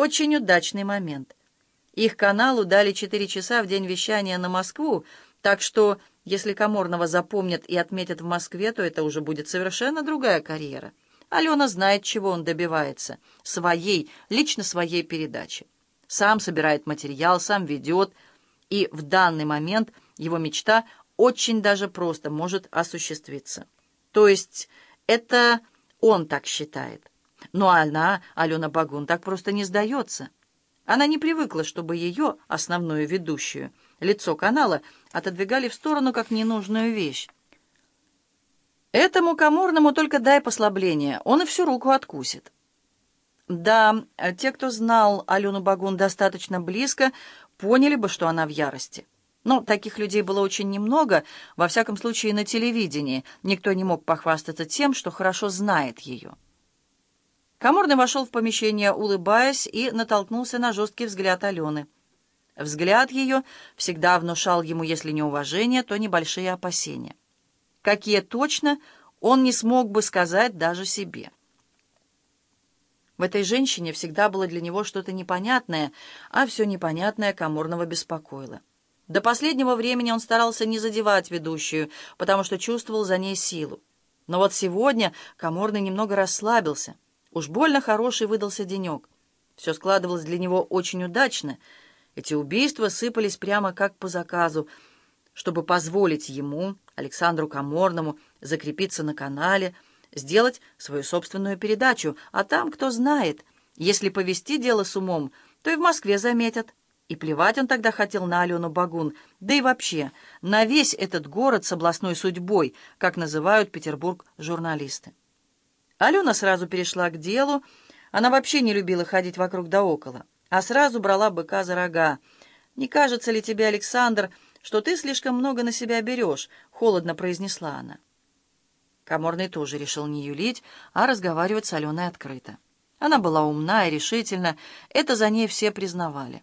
Очень удачный момент. Их каналу дали 4 часа в день вещания на Москву, так что, если Каморного запомнят и отметят в Москве, то это уже будет совершенно другая карьера. Алена знает, чего он добивается. Своей, лично своей передачи. Сам собирает материал, сам ведет. И в данный момент его мечта очень даже просто может осуществиться. То есть это он так считает. Но она, Алена Багун, так просто не сдается. Она не привыкла, чтобы ее, основную ведущую, лицо канала, отодвигали в сторону как ненужную вещь. Этому Каморному только дай послабление, он и всю руку откусит. Да, те, кто знал Алену Багун достаточно близко, поняли бы, что она в ярости. Но таких людей было очень немного, во всяком случае на телевидении. Никто не мог похвастаться тем, что хорошо знает ее. Каморный вошел в помещение, улыбаясь, и натолкнулся на жесткий взгляд Алены. Взгляд ее всегда внушал ему, если не уважение, то небольшие опасения. Какие точно, он не смог бы сказать даже себе. В этой женщине всегда было для него что-то непонятное, а все непонятное Каморного беспокоило. До последнего времени он старался не задевать ведущую, потому что чувствовал за ней силу. Но вот сегодня Каморный немного расслабился. Уж больно хороший выдался денек. Все складывалось для него очень удачно. Эти убийства сыпались прямо как по заказу, чтобы позволить ему, Александру Каморному, закрепиться на канале, сделать свою собственную передачу. А там, кто знает, если повести дело с умом, то и в Москве заметят. И плевать он тогда хотел на Алену Багун, да и вообще на весь этот город с областной судьбой, как называют Петербург журналисты. Алена сразу перешла к делу. Она вообще не любила ходить вокруг да около, а сразу брала быка за рога. «Не кажется ли тебе, Александр, что ты слишком много на себя берешь?» — холодно произнесла она. Каморный тоже решил не юлить, а разговаривать с Аленой открыто. Она была умна и решительна, это за ней все признавали.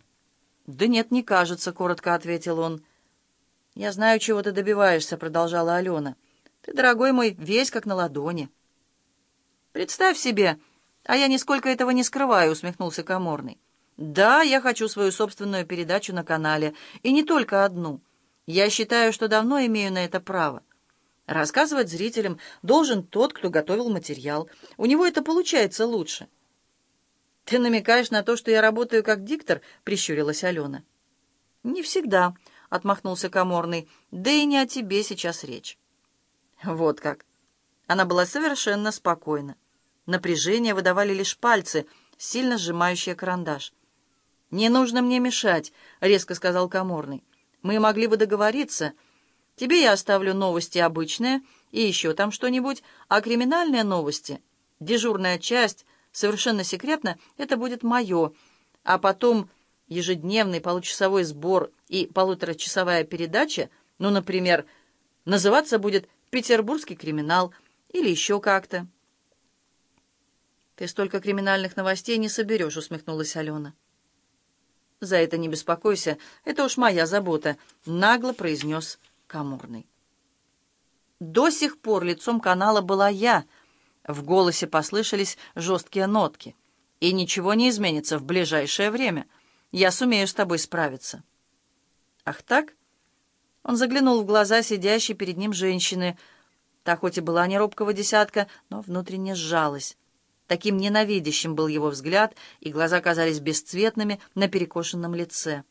«Да нет, не кажется», — коротко ответил он. «Я знаю, чего ты добиваешься», — продолжала Алена. «Ты, дорогой мой, весь как на ладони». «Представь себе, а я нисколько этого не скрываю», — усмехнулся Каморный. «Да, я хочу свою собственную передачу на канале, и не только одну. Я считаю, что давно имею на это право. Рассказывать зрителям должен тот, кто готовил материал. У него это получается лучше». «Ты намекаешь на то, что я работаю как диктор?» — прищурилась Алена. «Не всегда», — отмахнулся Каморный, — «да и не о тебе сейчас речь». Вот как. Она была совершенно спокойна. Напряжение выдавали лишь пальцы, сильно сжимающие карандаш. «Не нужно мне мешать», — резко сказал Каморный. «Мы могли бы договориться. Тебе я оставлю новости обычные и еще там что-нибудь, а криминальные новости, дежурная часть, совершенно секретно, это будет мое, а потом ежедневный получасовой сбор и полуторачасовая передача, ну, например, называться будет «Петербургский криминал» или еще как-то». «Ты столько криминальных новостей не соберешь», — усмехнулась Алена. «За это не беспокойся, это уж моя забота», — нагло произнес Камурный. До сих пор лицом канала была я. В голосе послышались жесткие нотки. «И ничего не изменится в ближайшее время. Я сумею с тобой справиться». «Ах так?» Он заглянул в глаза сидящей перед ним женщины. Та хоть и была не робкого десятка, но внутренне сжалась. Таким ненавидящим был его взгляд, и глаза казались бесцветными на перекошенном лице.